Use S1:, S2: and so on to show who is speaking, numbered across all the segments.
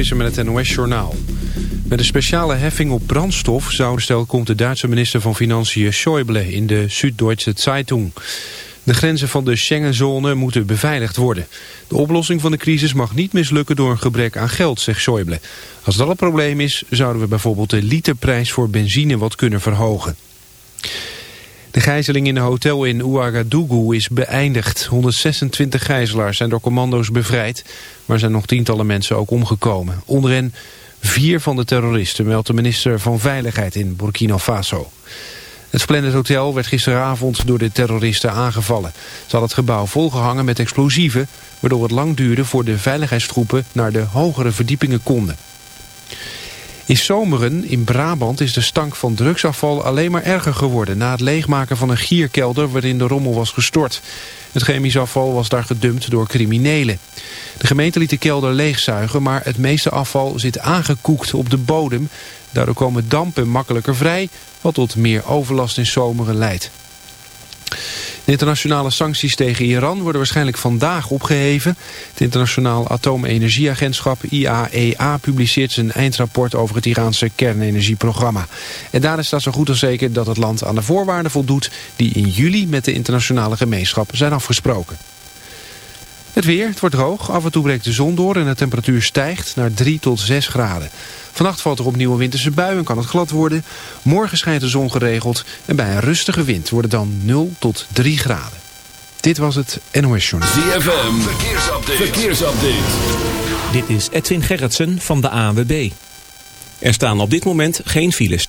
S1: Visser met het NOS-journaal. Met een speciale heffing op brandstof zou stel komt de Duitse minister van Financiën Schäuble in de Süddeutsche Zeitung. De grenzen van de Schengenzone moeten beveiligd worden. De oplossing van de crisis mag niet mislukken door een gebrek aan geld, zegt Schäuble. Als dat een probleem is, zouden we bijvoorbeeld de literprijs voor benzine wat kunnen verhogen. De gijzeling in een hotel in Ouagadougou is beëindigd. 126 gijzelaars zijn door commando's bevrijd, maar zijn nog tientallen mensen ook omgekomen. Onder hen vier van de terroristen, meldt de minister van Veiligheid in Burkina Faso. Het Splendid Hotel werd gisteravond door de terroristen aangevallen. Ze hadden het gebouw volgehangen met explosieven... waardoor het lang duurde voor de veiligheidstroepen naar de hogere verdiepingen konden. In Zomeren in Brabant is de stank van drugsafval alleen maar erger geworden... na het leegmaken van een gierkelder waarin de rommel was gestort. Het chemisch afval was daar gedumpt door criminelen. De gemeente liet de kelder leegzuigen, maar het meeste afval zit aangekoekt op de bodem. Daardoor komen dampen makkelijker vrij, wat tot meer overlast in Zomeren leidt. De internationale sancties tegen Iran worden waarschijnlijk vandaag opgeheven. Het internationaal atoomenergieagentschap IAEA publiceert zijn eindrapport over het Iraanse kernenergieprogramma. En daarin staat zo goed als zeker dat het land aan de voorwaarden voldoet die in juli met de internationale gemeenschap zijn afgesproken. Het weer, het wordt droog, af en toe breekt de zon door en de temperatuur stijgt naar 3 tot 6 graden. Vannacht valt er opnieuw een winterse bui en kan het glad worden. Morgen schijnt de zon geregeld en bij een rustige wind wordt het dan 0 tot 3 graden. Dit was het NOS Journal.
S2: ZFM, verkeersupdate. verkeersupdate.
S3: Dit is Edwin Gerritsen van de ANWB. Er staan op dit moment geen files.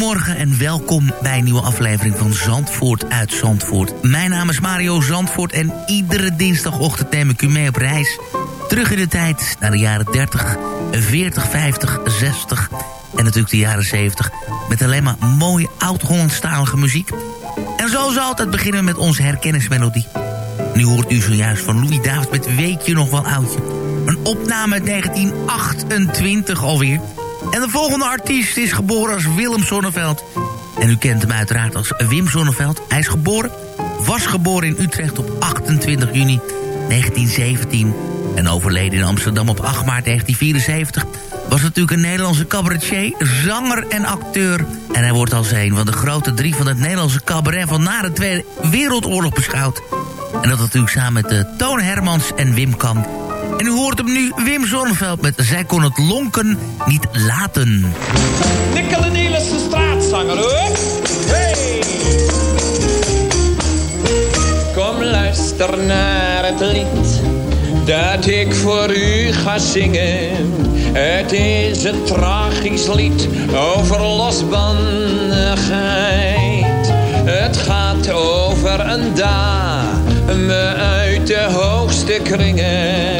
S4: Goedemorgen en welkom bij een nieuwe aflevering van Zandvoort uit Zandvoort. Mijn naam is Mario Zandvoort en iedere dinsdagochtend neem ik u mee op reis. Terug in de tijd naar de jaren 30, 40, 50, 60 en natuurlijk de jaren 70. Met alleen maar mooie oud-Hollandstalige muziek. En zoals altijd beginnen we met onze herkennismelodie. Nu hoort u zojuist van Louis David met Weet je nog wel oudje. Een opname uit 1928 alweer. En de volgende artiest is geboren als Willem Zonneveld. En u kent hem uiteraard als Wim Zonneveld. Hij is geboren, was geboren in Utrecht op 28 juni 1917... en overleden in Amsterdam op 8 maart 1974... was natuurlijk een Nederlandse cabaretier, zanger en acteur. En hij wordt als een van de grote drie van het Nederlandse cabaret... van na de Tweede Wereldoorlog beschouwd. En dat natuurlijk samen met uh, Toon Hermans en Wim Kamp. En u hoort hem nu, Wim Zonneveld met Zij kon het lonken niet laten.
S5: Nikkele Nielissen straatzanger hoor. Hey! Kom luister naar het lied dat ik voor u ga zingen. Het is een tragisch lied over losbandigheid. Het gaat over een dame uit de hoogste kringen.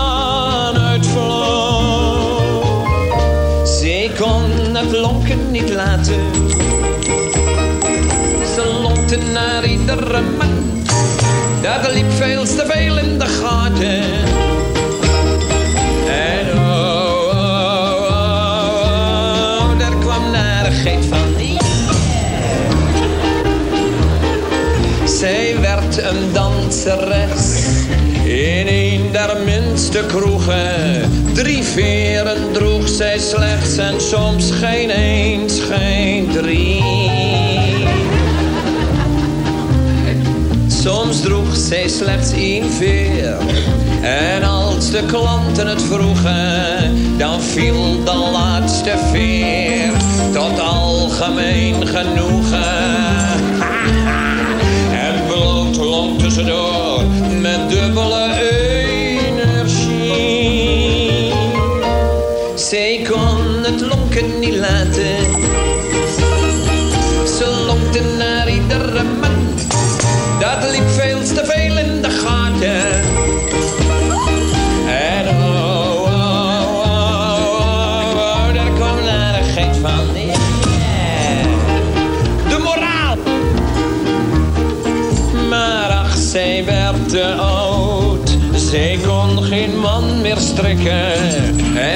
S5: niet laten. Ze lonkte naar iedere man. Dat liep veel te veel in de gaten. En oh, oh, oh, oh, daar kwam narigheid van. Zij werd een danseres in een der minste kroegen. Drie veren droeg zij slechts en soms geen eens, geen drie. Soms droeg zij slechts één veer. En als de klanten het vroegen, dan viel de laatste veer tot algemeen genoegen. En bloot long tussendoor niet laten. Ze lonkte naar iedere man. Dat liep veel te veel in de gaten. En oh, oh, oh, oh, oh, daar kwam narigheid van. Yeah. De moraal. Maar ach, zij werd te oud. Zij kon geen man meer strikken.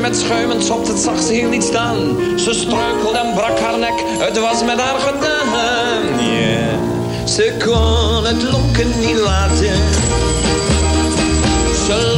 S5: Met schuimend sop, dat zag ze heel niet staan. Ze struikelde en brak haar nek, het was met haar gedaan. Ze kon het lonken niet laten. Ze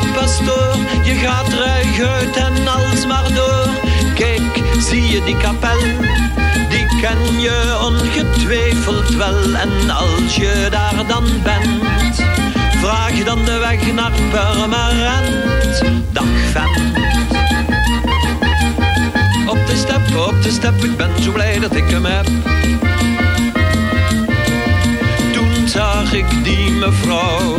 S6: de pastoor. Je gaat ruig uit en als maar door. Kijk, zie je die kapel? Die ken je ongetwijfeld wel. En als je daar dan bent, vraag dan de weg naar Purmerend. Dag vent. Op de step, op de step, ik ben zo blij dat ik hem heb. Zag ik die mevrouw,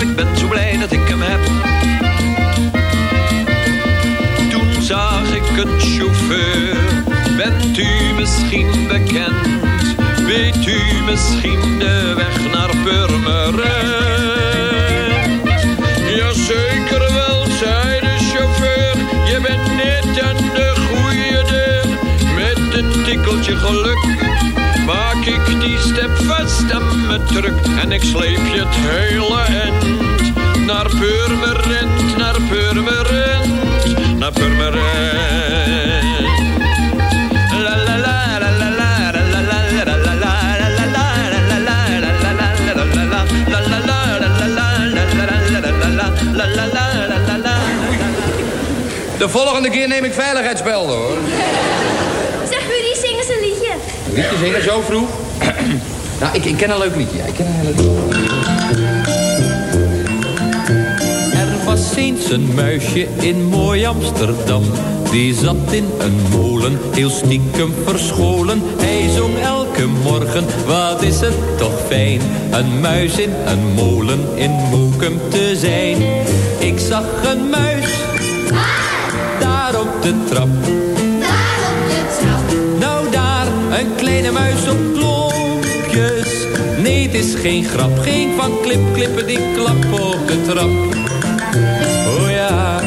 S6: Ik ben zo blij dat ik hem heb. Toen zag ik een chauffeur, bent u misschien bekend? Weet u misschien de weg naar Purmerend? Jazeker wel, zei de chauffeur, je bent net aan de goede deur. Met een tikkeltje geluk ik die step vast op me drukt en ik sleep je het hele eind Naar Purmerend, naar Purmerend, naar Purmerend. La la la la la la.
S5: De volgende keer neem ik veiligheidsbelden hoor
S7: liedje.
S5: Zingen zo vroeg? nou, ik, ken een leuk liedje. Ik ken een leuk.
S8: Er was eens een muisje in mooi Amsterdam. Die zat in een molen, heel stiekem verscholen. Hij zong elke morgen, wat is het toch fijn. Een muis in een molen in Moekum te zijn. Ik zag een muis, daar op de trap. Kleine muis op klompjes. Nee, het is geen grap, geen van klip, klippen die klap op de trap. Oh ja,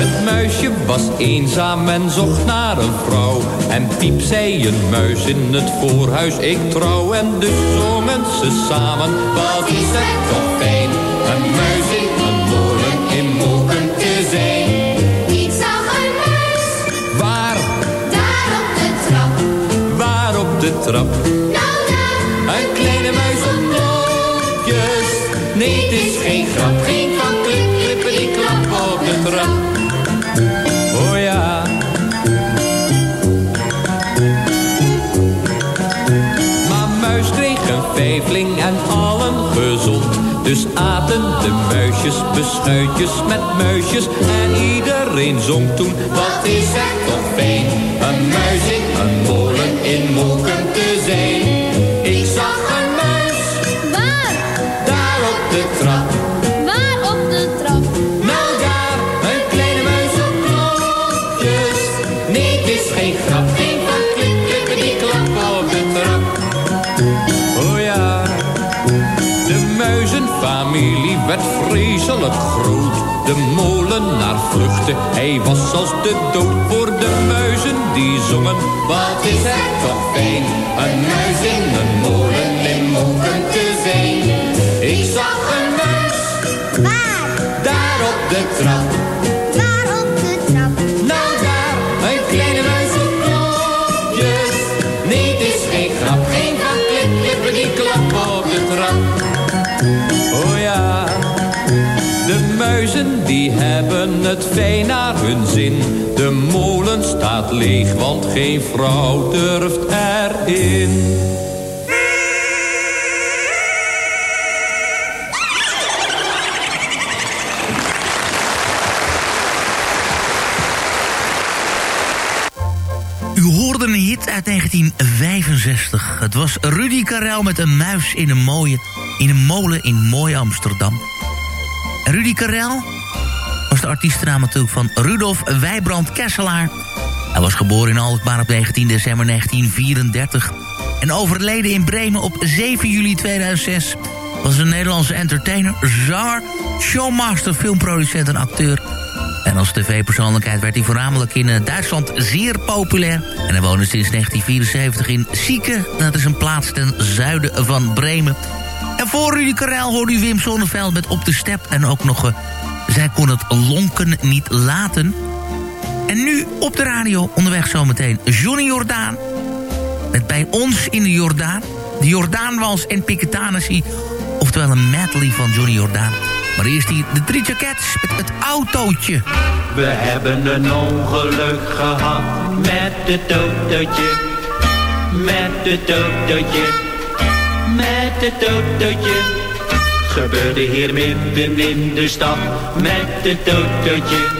S8: het muisje was eenzaam en zocht naar een vrouw. En piep zei een muis in het voorhuis, ik trouw. En dus zongen ze samen, wat is het toch fijn. Een muis in
S7: trap?
S8: Een kleine muis op klokjes. Nee, het is geen grap, geen van klip, klippen die klap op de trap. Oh ja. Maar muis kreeg een vijfling en allen gezond. Dus aten de muisjes beschuitjes met muisjes. En iedereen zong toen, wat is het toch fijn. Vluchtte, hij was als de dood voor de muizen die zongen. Wat is het toch fijn, een muis in een molen in leeg, want geen vrouw durft erin.
S4: U hoorde een hit uit 1965. Het was Rudy Karel met een muis in een, mooie, in een molen in mooi Amsterdam. Rudy Karel was de artiestennaam natuurlijk van Rudolf Wijbrand Kesselaar. Hij was geboren in Alkmaar op 19 december 1934... en overleden in Bremen op 7 juli 2006... was een Nederlandse entertainer, zanger, showmaster, filmproducent en acteur... En als tv-persoonlijkheid werd hij voornamelijk in eh, Duitsland zeer populair. En hij woonde sinds 1974 in Sieke. Dat is een plaats ten zuiden van Bremen. En voor Rudy Karel hoorde u Wim Sonneveld met Op de Step. En ook nog, eh, zij kon het lonken niet laten. En nu op de radio onderweg zometeen Johnny Jordaan. Met bij ons in de Jordaan. De Jordaanwals en Piketanessie. Oftewel een medley van Johnny Jordaan. Maar eerst hier de drie jackets met het autootje.
S9: We hebben een ongeluk gehad met het autootje. Met het autootje. Met het autootje. Gebeurde hier midden in de stad met het autootje.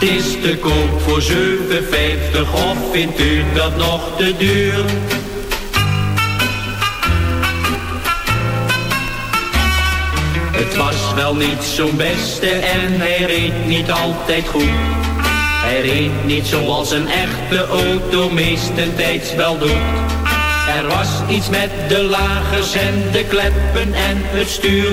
S9: Het is te koop voor 7,50 of vindt u dat nog te duur? Het was wel niet zo'n beste en hij reed niet altijd goed. Hij reed niet zoals een echte auto meestentijds wel doet. Er was iets met de lagers en de kleppen en het stuur.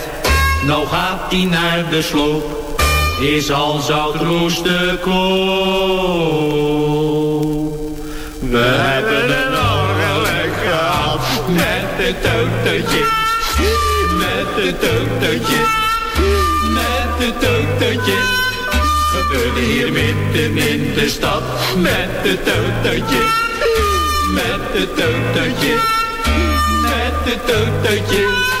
S9: Nou gaat die naar de sloop, is al zoutroes de koop. We hebben een ongeluk gehad met het autootje, met het autootje, met het autootje. Gebeurde hier midden in de stad met het autootje, met het autootje, met het autootje.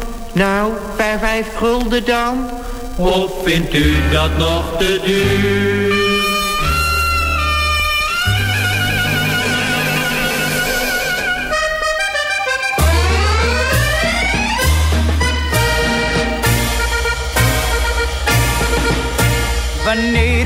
S10: Nou, bij vijf gulden dan?
S9: Of vindt u dat nog te duur?
S11: Wanneer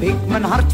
S11: Amsterdam heb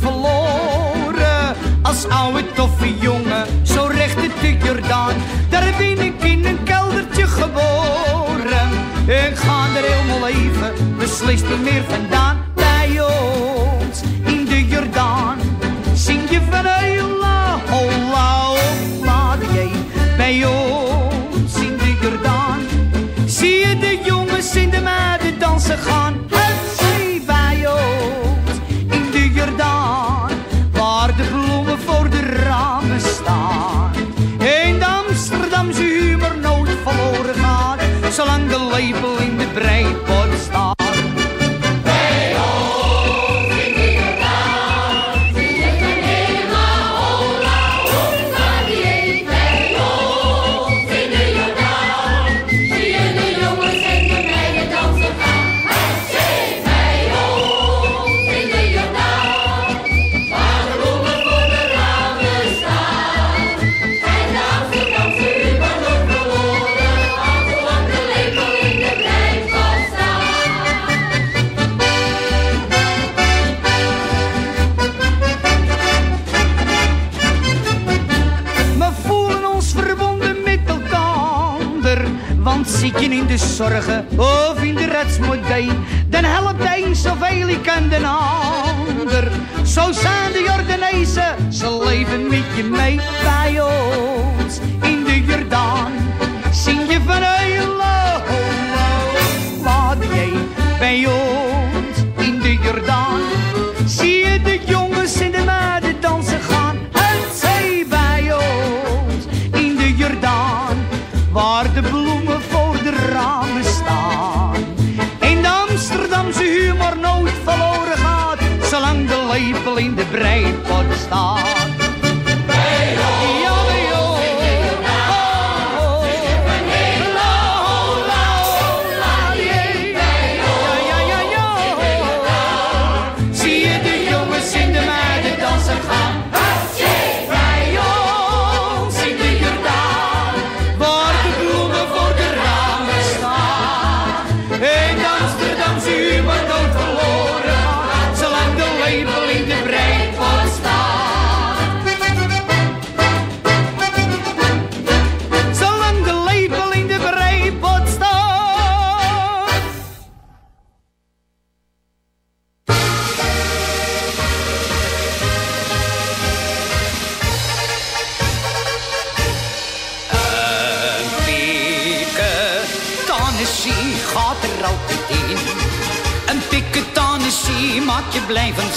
S11: in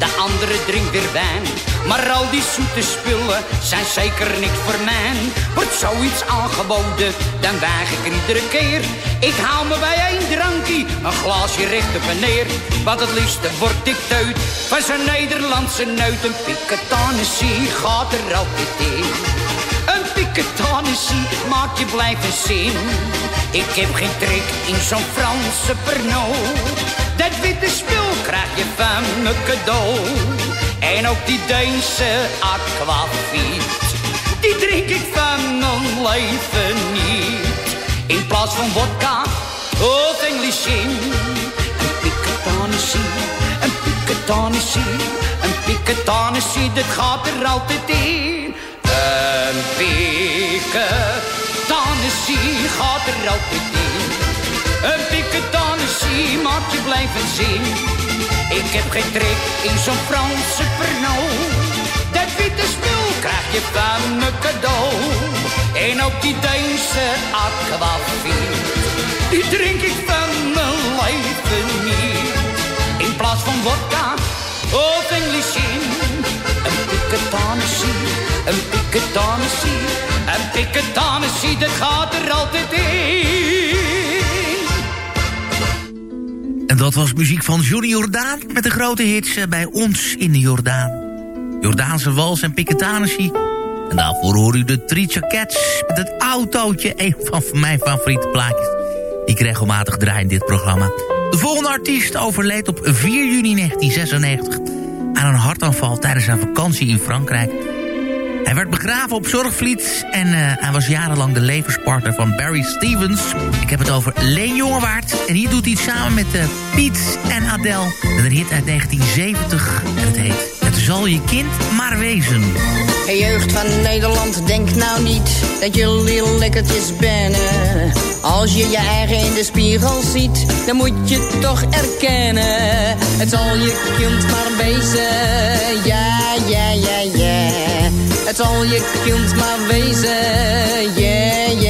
S11: de andere drinkt weer wijn. Maar al die zoete spullen zijn zeker niet voor mij. Wordt zoiets aangeboden, dan weig ik er iedere keer. Ik hou me bij één drankje, een glaasje recht op neer. Want het liefste word ik teut van zo'n Nederlandse neut. Een piketanissie gaat er altijd in. Een piketanissie maakt je blijven zin. Ik heb geen trek in zo'n Franse Pernod. Dat witte spul krijg je van me cadeau. En ook die Deense aquavit. Die drink ik van mijn leven niet. In plaats van vodka of English gin. Een piketanissie, een piketanissie, een piketanissie. Dat gaat er altijd in. Een piketanissie gaat er altijd in. Een piketanissie maakt je blijven zin. Ik heb geen trek in zo'n Franse Pernod. Dat witte spul krijg je van me cadeau. En ook die Deense aquavit. Die drink ik van mijn leven niet. In plaats van vodka of English gin. Een piketanissie, een piketanissie, een piketanissie, dat gaat er altijd in.
S4: Dat was muziek van Johnny Jordaan met de grote hits eh, bij ons in de Jordaan. Jordaanse wals en piketanissie. En daarvoor hoor u de Three Cats met het autootje. Een van mijn favoriete plaatjes. Die ik regelmatig draai in dit programma. De volgende artiest overleed op 4 juni 1996 aan een hartaanval tijdens zijn vakantie in Frankrijk. Hij werd begraven op Zorgvliet en uh, hij was jarenlang de levenspartner van Barry Stevens. Ik heb het over Leen Jongewaard en hier doet hij het samen met uh, Piet en Adele. Met een hit uit 1970 en het heet Het zal je kind maar wezen.
S12: Hey jeugd van Nederland, denk nou niet dat jullie lekkertjes bennen. Als je je eigen in de spiegel ziet, dan moet je toch erkennen. Het zal je kind maar wezen, ja, ja, ja, ja. Het zal je kind maar wezen, yeah, yeah, yeah,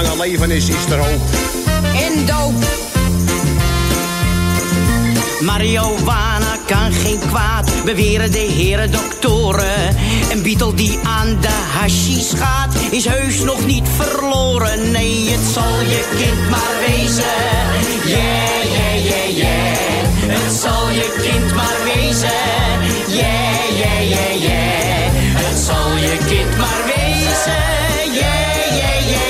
S13: Zolang er leven is, is er hoop.
S12: En doop.
S14: Marihuana kan geen kwaad, beweren de heren doktoren. Een beetle die aan de hashish gaat, is heus nog niet verloren. Nee, het zal je kind maar wezen. Yeah, yeah, yeah, yeah. Het zal je kind maar wezen. Yeah, yeah, yeah, yeah. Het zal je kind maar wezen. Yeah, yeah, yeah,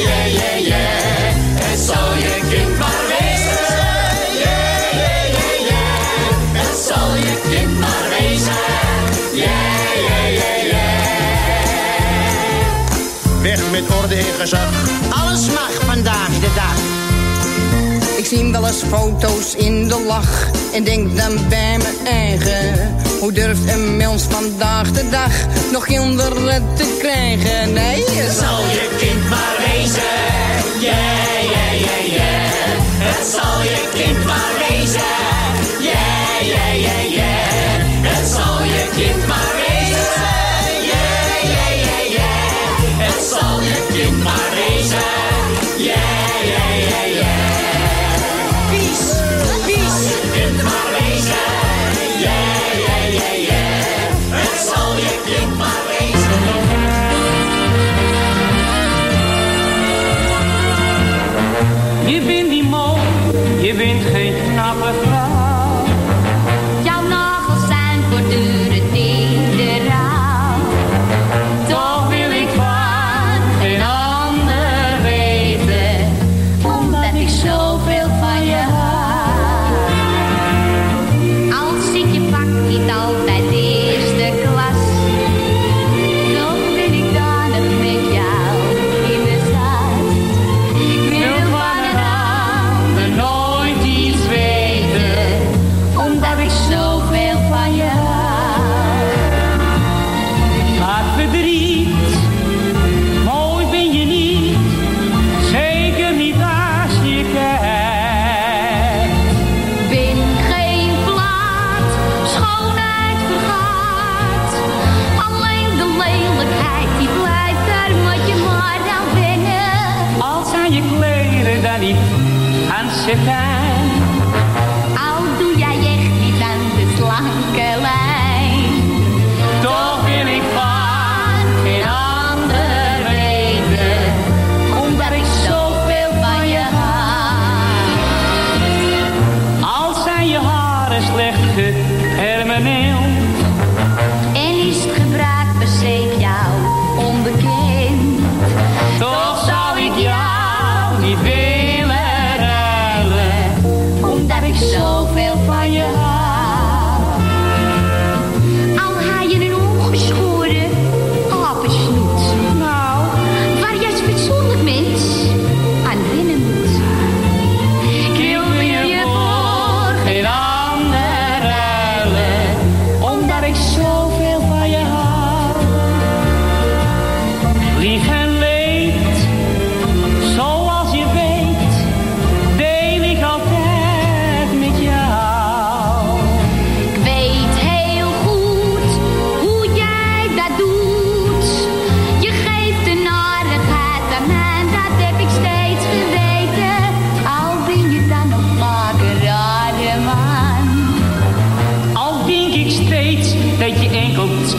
S13: Yeah, yeah, yeah. Het zal je kind maar wezen. Yeah, yeah, yeah. Het zal je kind maar wezen. Yeah, yeah, yeah, yeah. Weg met orde en gezag.
S14: Alles mag vandaag de dag.
S12: Ik zie wel eens foto's in de lach en denk dan bij mijn eigen. Hoe durft een mens vandaag de dag nog kinderen te krijgen? Nee,
S14: zal je kind maar wezen. Yeah, yeah, yeah, yeah. Het zal je kind maar wezen. Yeah, yeah, yeah, yeah. Het zal je kind maar wezen. Yeah, yeah, yeah, yeah. Het zal je kind maar wezen. Yeah,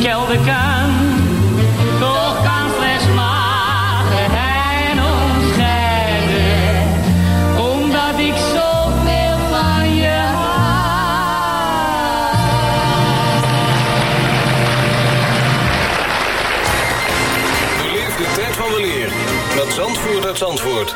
S9: kan. Toch kan slechts magerheid ons scheiden. Omdat ik zoveel van je
S15: Beleef de tijd van weleer met Zandvoort uit Zandvoort.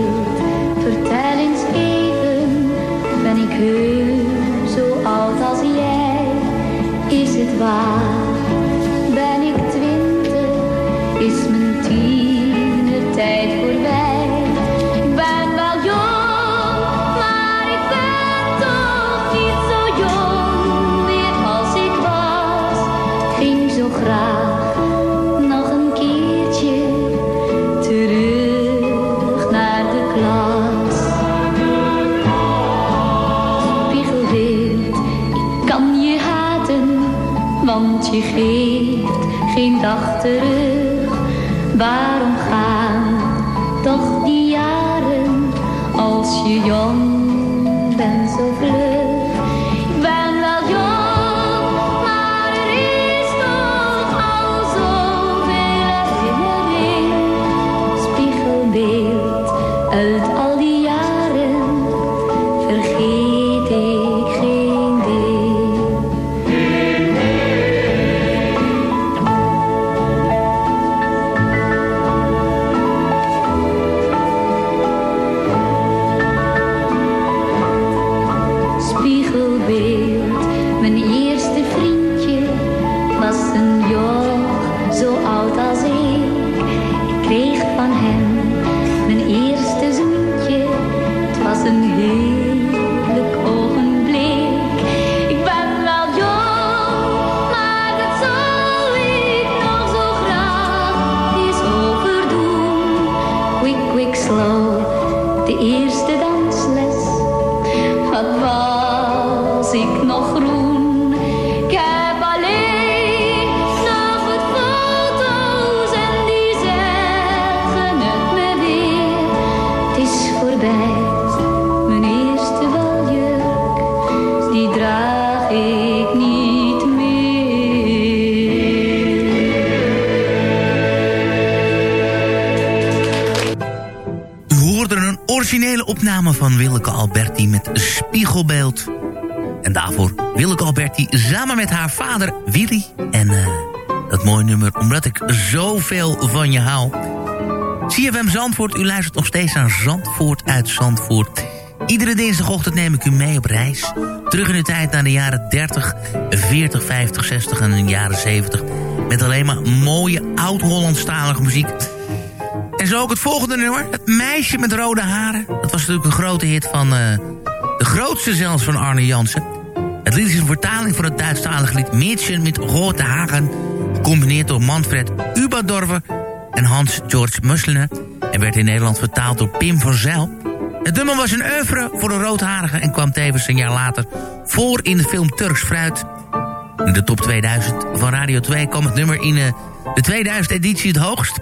S7: ben
S4: En daarvoor Willeke Alberti samen met haar vader Willy. En eh, dat mooie nummer, omdat ik zoveel van je hou. CFM Zandvoort, u luistert nog steeds naar Zandvoort uit Zandvoort. Iedere dinsdagochtend neem ik u mee op reis. Terug in de tijd naar de jaren 30, 40, 50, 60 en de jaren 70. Met alleen maar mooie oud-Hollandstalige muziek. En zo ook het volgende nummer. Het meisje met rode haren. Dat was natuurlijk een grote hit van... eh, de grootste zelfs van Arne Jansen. Het lied is een vertaling van het Duitsstalige lied Mädchen met Rote Hagen... gecombineerd door Manfred Ubadorfer en Hans-George Musliner... en werd in Nederland vertaald door Pim van Zijl. Het nummer was een oeuvre voor de roodharige... en kwam tevens een jaar later voor in de film Turks Fruit. In de top 2000 van Radio 2 kwam het nummer in eh, de 2000 editie het hoogst.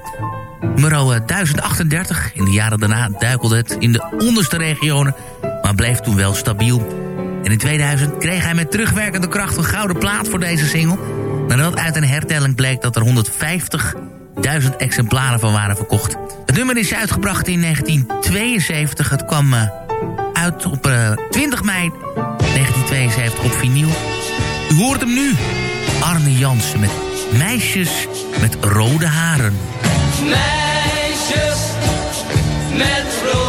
S4: Nummer eh, 1038. In de jaren daarna duikelde het in de onderste regionen... maar bleef toen wel stabiel... En in 2000 kreeg hij met terugwerkende kracht een gouden plaat voor deze single. Nadat uit een hertelling bleek dat er 150.000 exemplaren van waren verkocht. Het nummer is uitgebracht in 1972. Het kwam uh, uit op uh, 20 mei 1972 op vinyl. U hoort hem nu. Arne Jansen met Meisjes met rode haren.
S5: Meisjes met rode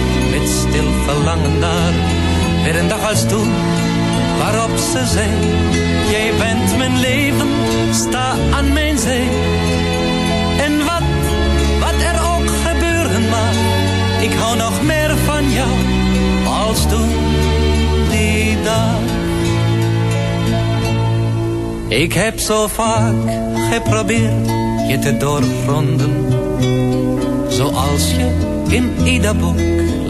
S16: stil verlangen naar. Weer een dag als toen waarop ze zei. Jij bent mijn leven, sta aan mijn zee. En wat, wat er ook gebeuren mag. Ik hou nog meer van jou als toen die dag. Ik heb zo vaak geprobeerd je te doorgronden. Zoals je in ieder boek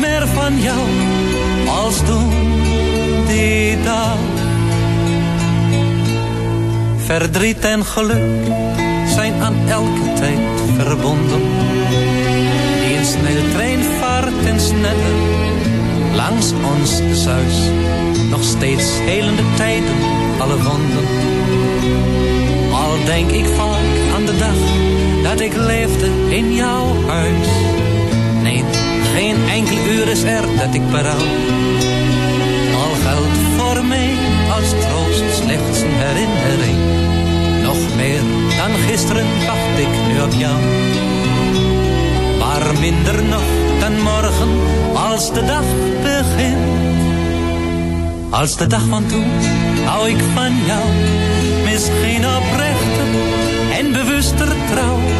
S16: Meer van jou, als toen die dag. Verdriet en geluk zijn aan elke tijd verbonden. Die een snelle trein vaart en sneller langs ons zuis. Nog steeds helende tijden, alle wonden. Al denk ik vaak aan de dag dat ik leefde in jouw huis. Geen enkel uur is er dat ik berouw. Al geldt voor mij als troost slechts een herinnering. Nog meer dan gisteren wacht ik nu op jou. Maar minder nog dan morgen als de dag begint. Als de dag van toen hou ik van jou. Misschien oprechter en bewuster trouw.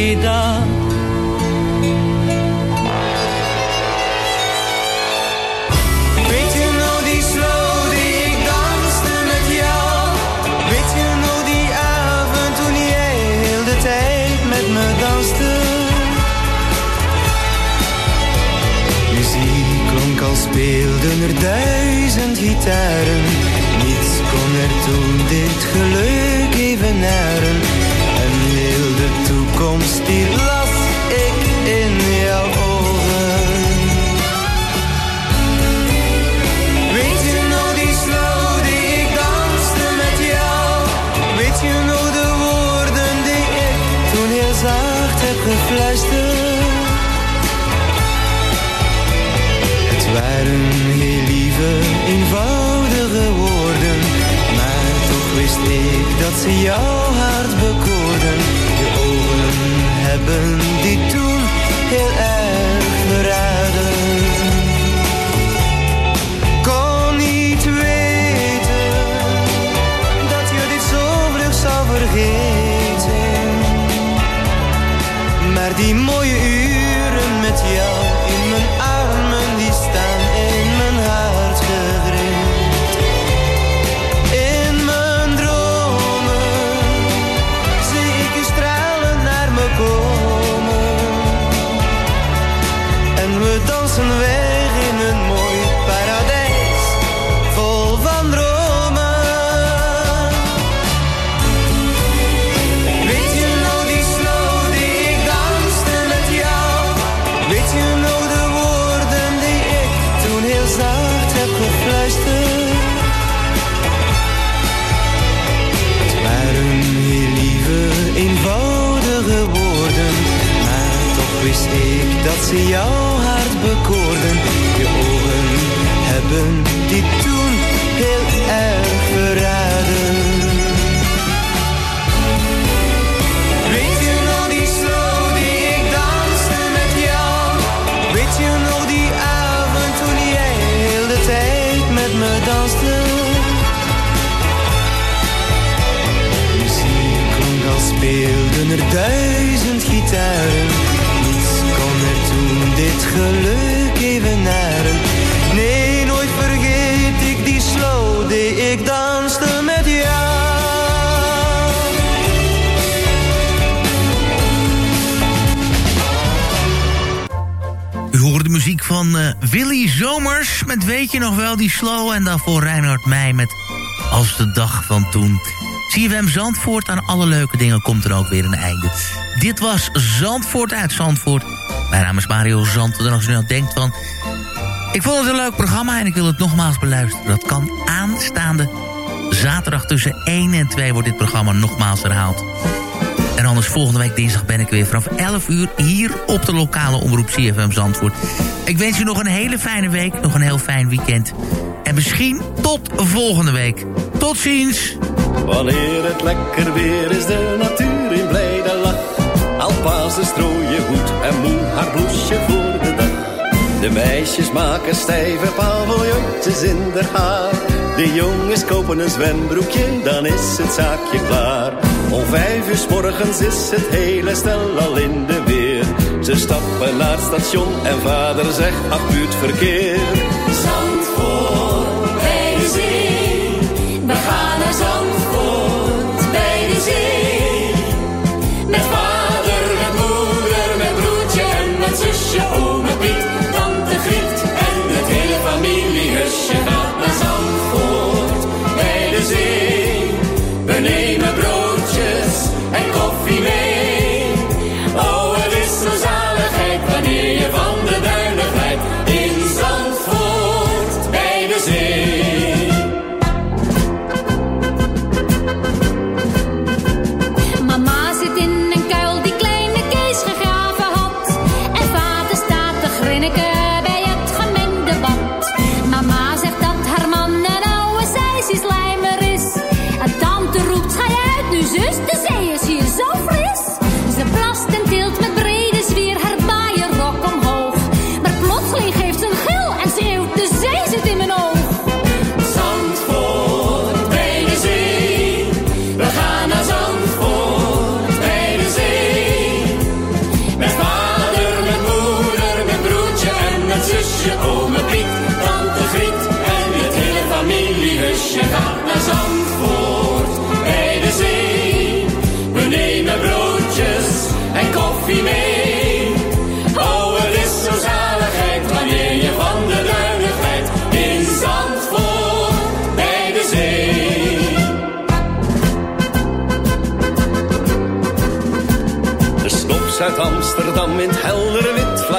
S6: speelden er duizend gitaren. Niets kon er toen dit geluk evenaren. En heel de toekomst die waren heel lieve, eenvoudige woorden, maar toch wist ik dat ze jouw hart bekoorden. Je ogen hebben die toen heel erg verraden kon niet weten dat je dit zo vlug zou vergeten. Maar die mooie ze jouw hart bekoorden. Je ogen hebben die toen heel erg verraden. Weet je nog die slow die ik danste met jou? Weet je nog die avond toen jij heel de tijd met me danste? Muziek klonk als speelden er duizend gitaren. Dit geluk evenaren. Nee, nooit vergeet ik die slow die ik danste met jou.
S4: U hoorde de muziek van eh, Willy Zomers met Weet je nog wel, die slow. En daarvoor Reinhard Meij met Als de dag van toen. CFM Zandvoort, aan alle leuke dingen komt er ook weer een einde. Dit was Zandvoort uit Zandvoort. Mijn naam is Mario Zandvoort. En als u nou denkt van... Ik vond het een leuk programma en ik wil het nogmaals beluisteren. Dat kan aanstaande zaterdag tussen 1 en 2 wordt dit programma nogmaals herhaald. En anders volgende week dinsdag ben ik weer vanaf 11 uur hier op de lokale omroep CFM Zandvoort. Ik wens u nog een hele fijne week, nog een heel fijn weekend. En misschien tot volgende week. Tot ziens!
S17: Wanneer het lekker weer is, de natuur in lach. Alpazen strooien hoed en moe haar bloesje voor de dag. De meisjes maken stijve paviljoentjes in haar haar. De jongens kopen een zwembroekje, dan is het zaakje klaar. Om vijf uur s morgens is het hele stel al in de weer. Ze stappen naar het station en vader zegt, ach verkeer.